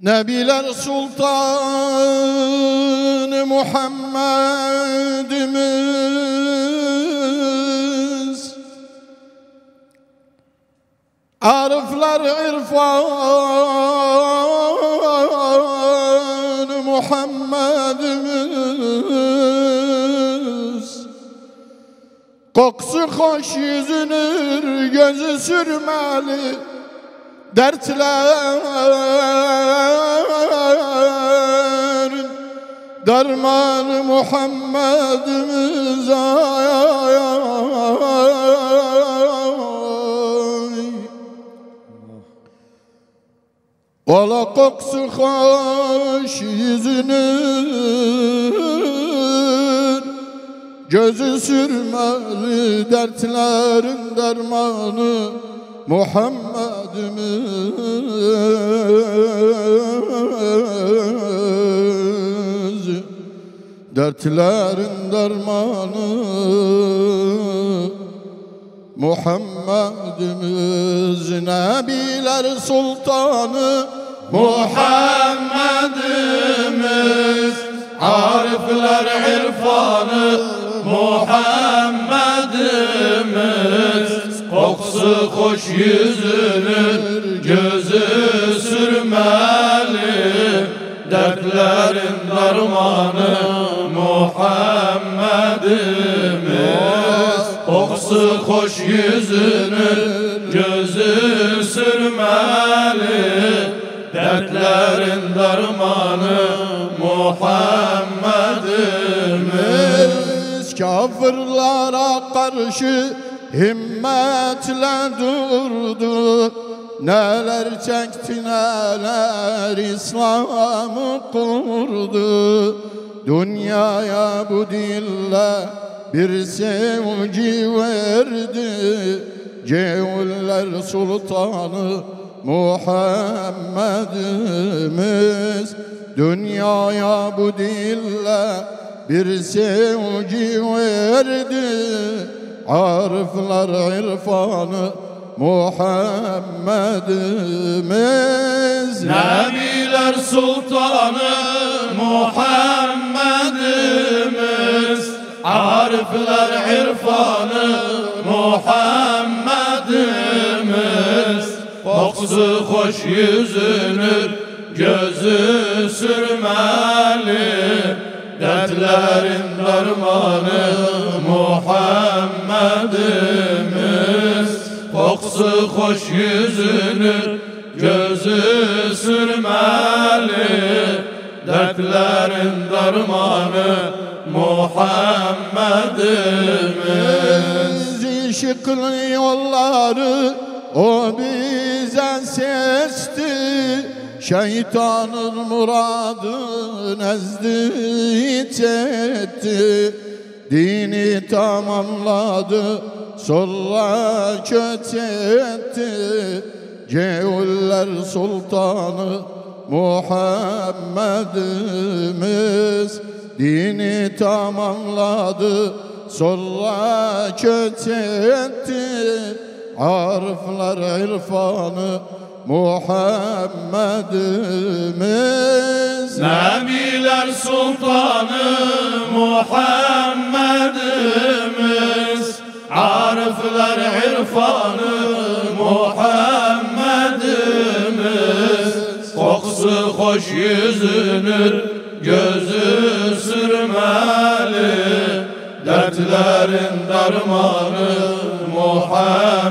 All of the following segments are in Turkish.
Nebiler Sultanı Muhammedimiz. Arifler irfanı Muhammedimiz. Kokusu hoş yüzünür gözü sürmeli dertlerin dermanı Muhammed'imiz ay ay ay. Ola koksu hoş yüzünün Gözü sürmeli dertlerin dermanı Muhammed'imiz Dertlerin dermanı Muhammed'imiz Nebiler Sultanı Muhammedimiz Arifler irfanı Muhammedimiz. Kokusu hoş yüzünün gözü sürmeli Dertlerin dermanı Muhammedimiz. Kokusu hoş yüzünün gözü sürmeli. Dertlerin dermanı Muhammedimiz. Kafirlara karşı himmetle durdu. Neler çekti neler İslam'ı kurdu Dünyaya bu dille bir sevgi verdi. Cevller sultanı Muhammedimiz. Dünyaya bu dille bir sevgi verdi. Arifler irfanı Muhammedimiz. Nebiler sultanı Muhammedimiz Arifler irfanı Muhammedimiz. Kokusu hoş yüzünür gözü sürmeli. Dertlerin dermanı Muhammedimiz. Kokusu hoş yüzünür gözü sürmeli. Dertlerin dermanı Muhammedimiz. Işıklı yolları o bize seçti Şeytanın muradını ezdi hiç etti. Dini tamamladı sonra kötü etti. Cevller sultanı Muhammedimiz Dini tamamladı sonra kötü etti Arifler irfanı Muhammedimiz. Nebiler sultanı Muhammedimiz. Arifler irfanı Muhammedimiz. Kokusu hoş yüzünür gözü Dertlerin dermanı Muhammedimiz.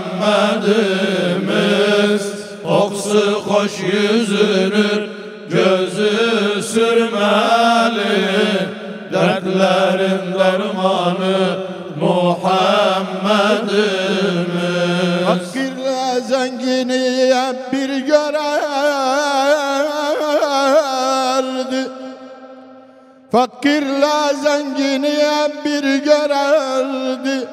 Kokusu hoş yüzünür gözü sürmeli. Dertlerin dermanı Muhammedimiz. Fakirle zengini bir görerdi Fakirle zengini bir görerdi.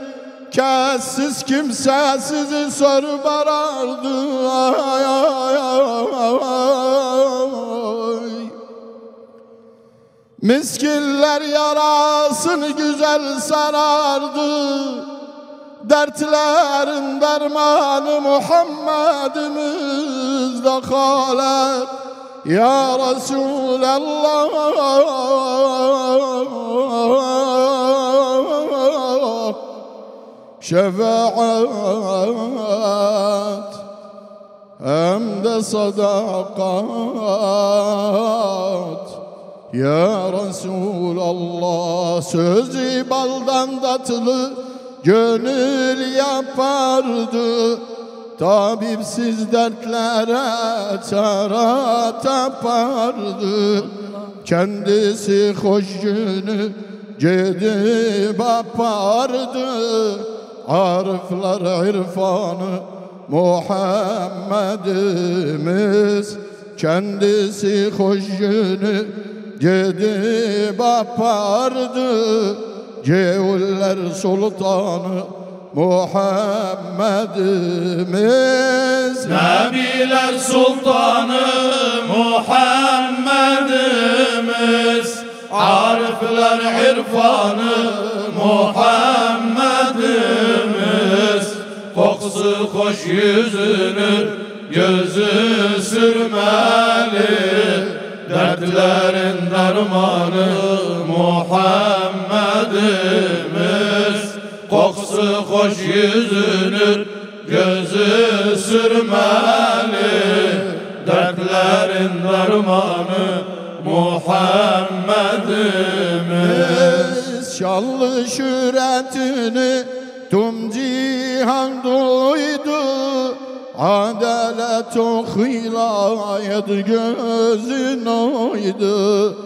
Kessiz kimsesizi soru barardı ay, ay, ay. Miskiller yarasını güzel sarardı. Dertlerin dermanı Muhammed'imiz de Ya Resulallah Şefaat hem de sadakat. Ya Resulallah Sözü baldan tatlı Gönül yapardı Tabipsiz dertlere çare tapardı. Kendisi hoş günü Gidip apardı Arifler irfanı Muhammedimiz. Kendisi hoş günü gidip apardı Ceuller sultanı Muhammedimiz. Nebiler Sultanı Muhammedimiz. Arifler irfanı Muhammedimiz. Kokusu hoş yüzünü gözü sürmeli. Dertlerin dermanı Muhammedimiz Kokusu hoş yüzünü gözü sürmeli. Dertlerin dermanı Muhammedimiz. Şanlı şüretini tüm cihan duydu. Adalet o hilayet gözün oydu.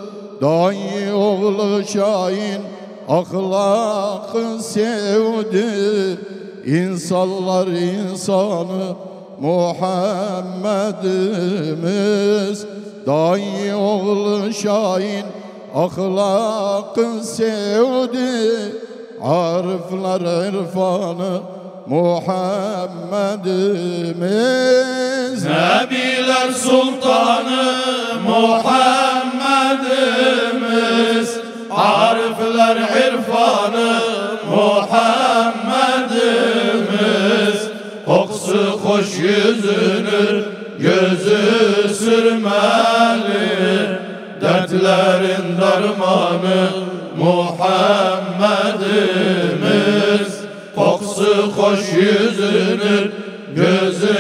Dayı oğlu Şahin ahlakı sevdi İnsanlar insanı. Muhammedimiz Dayı oğlu Şahin ahlakı sevdi. Arifler irfanı Muhammedimiz. Nebiler Sultanı Muhammedimiz Arifler irfanı Muhammedimiz. Kokusu hoş yüzünü gözü sürmeli. Dertlerin dermanı Muhammedimiz. Kokusu hoş yüzünü gözü